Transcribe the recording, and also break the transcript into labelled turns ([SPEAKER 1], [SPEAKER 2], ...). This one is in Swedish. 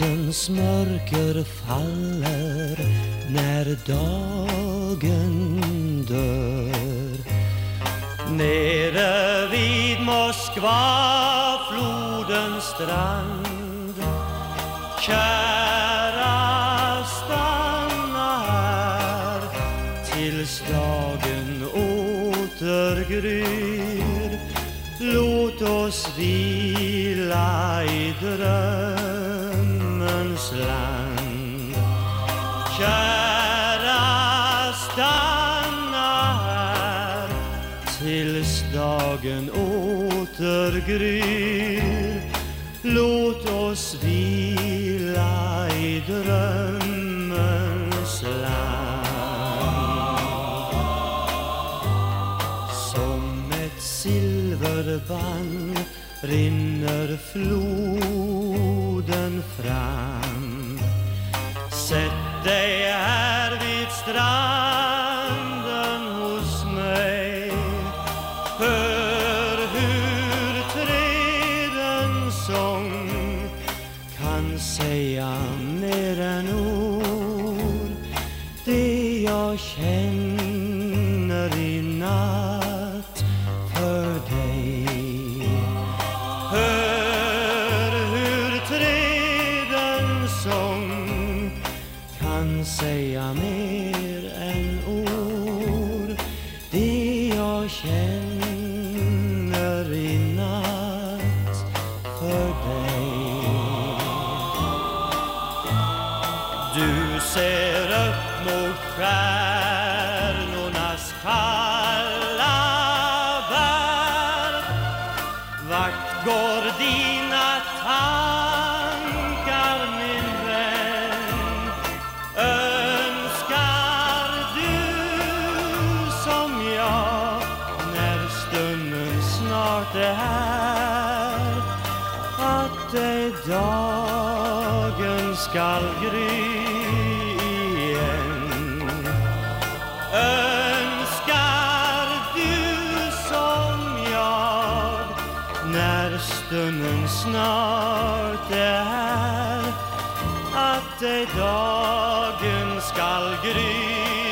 [SPEAKER 1] Nattens mörker faller när dagen dör. Nere vid Moskva, flodens strand. Kära, stanna här tills dagen återgryr Låt oss vila i dröm land Kära, stanna här tills dagen återgryr Låt oss vila i drömmens land Som ett silverband rinner floden fram. Sätt dig här vid stranden hos mig. Hör hur trädens sång. Kan säga mer än ord. Det jag känner i natt för dig. Hör hur trädens sång kan säga mer än ord. Det jag känner i natt för dig. Du ser upp mot stjärnornas kall snart är att ej dagen skall gry igen. Önskar du som jag när stunden snart är här att ej dagen skall gry